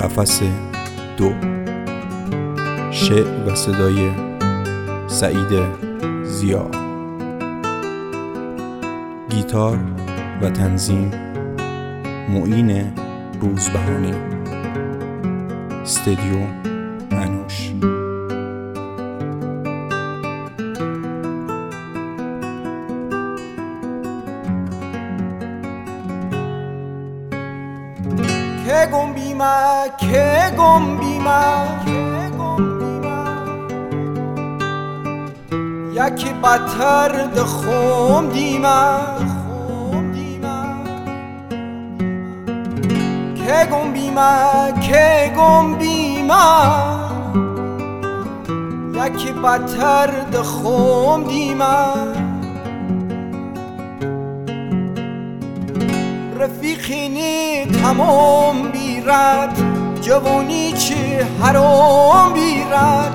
قفس دو. شعر و صدای سعید زیا. گیتار و تنظیم معین روزبهانی. استدیو انوش. بیما که گم بیما یکی بدتر دخوم دیما که گم بیما که گم بیما یکی بدتر دخوم دیما رفیقینی تمام بیرد جوانی چه حرام بیرد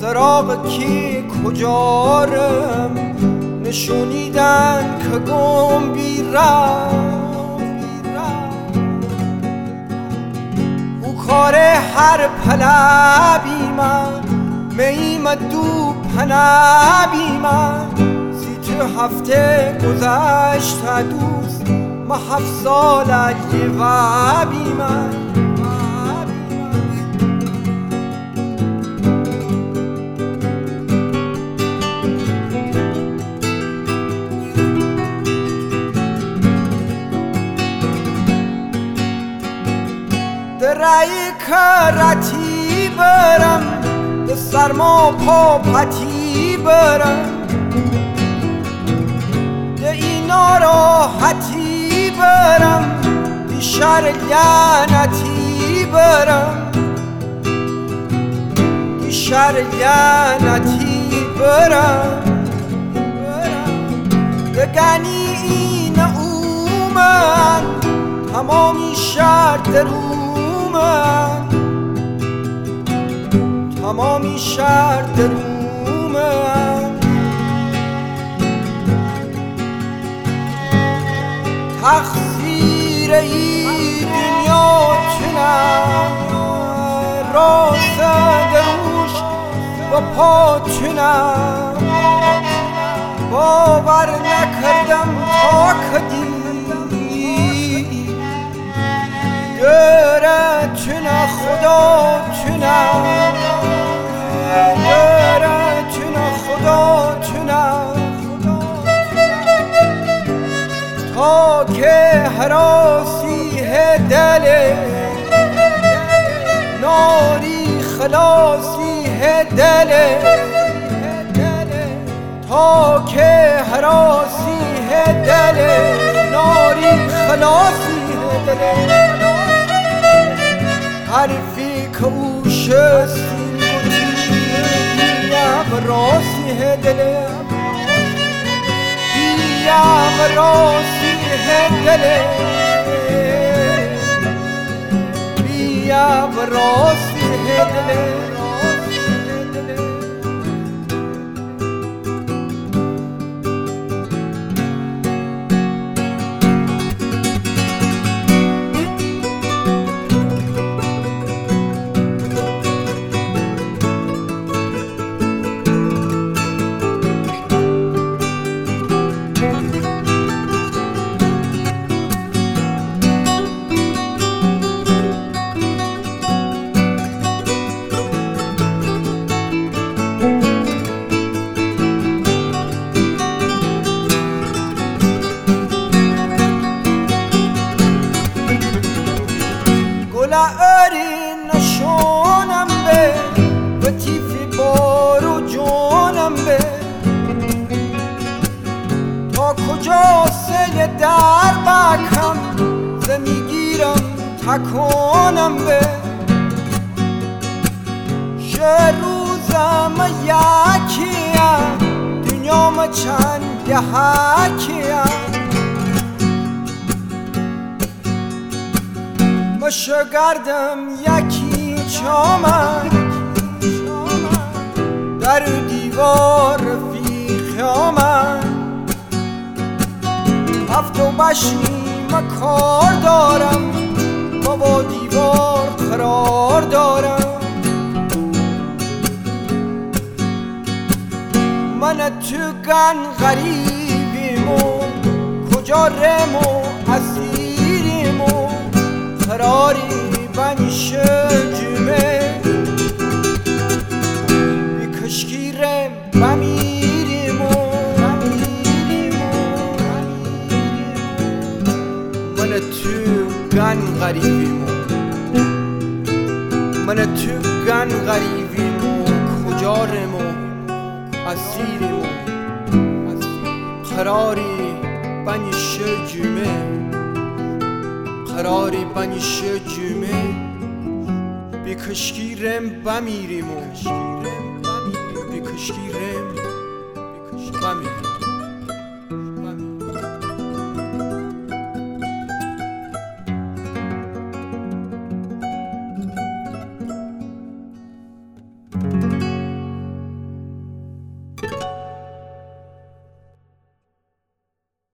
سراغ کی کجارم؟ نشونیدن که گم بیرد کار هر پلبی من. میم دو پنبی من. سی هفته گذشت دوست ما هفت سال یه وبی من. درعی کرتی برم به سرما پا پتی برم. ده اینا راحتی برم بی شر لعنتی برم. بی شر لعنتی برم دگنی این اومن تمامی شر درومن تمامی شر درومن تقصیر ای دنیا چنم راست دروش و پا چنم باور نکردم تا کدی. دره چنه خدا چنه؟ خلاصی دل تا که حراسی دل ناری خلاصی دل حرفی که او شستی بیم راسی دل بیم راسی دل بیم Hey, the hey. در بکم زمیگیرم تکونم به. شه روزم یکیم دنیام چند یحکیم و شگردم یکی چامن در دیوار و بشنیم کار دارم. بابا دیوار قرار دارم. من تو گن غریبیم و کجا رم و اسیریم و قراری بنیشه جمه گن غریبیم من تو گن غریبیم خجارم و اسیریم قراری بنی شجمه. قراری بنی شجمه. بی کشکی رم بمیریم بی کشکی رم بمیریم.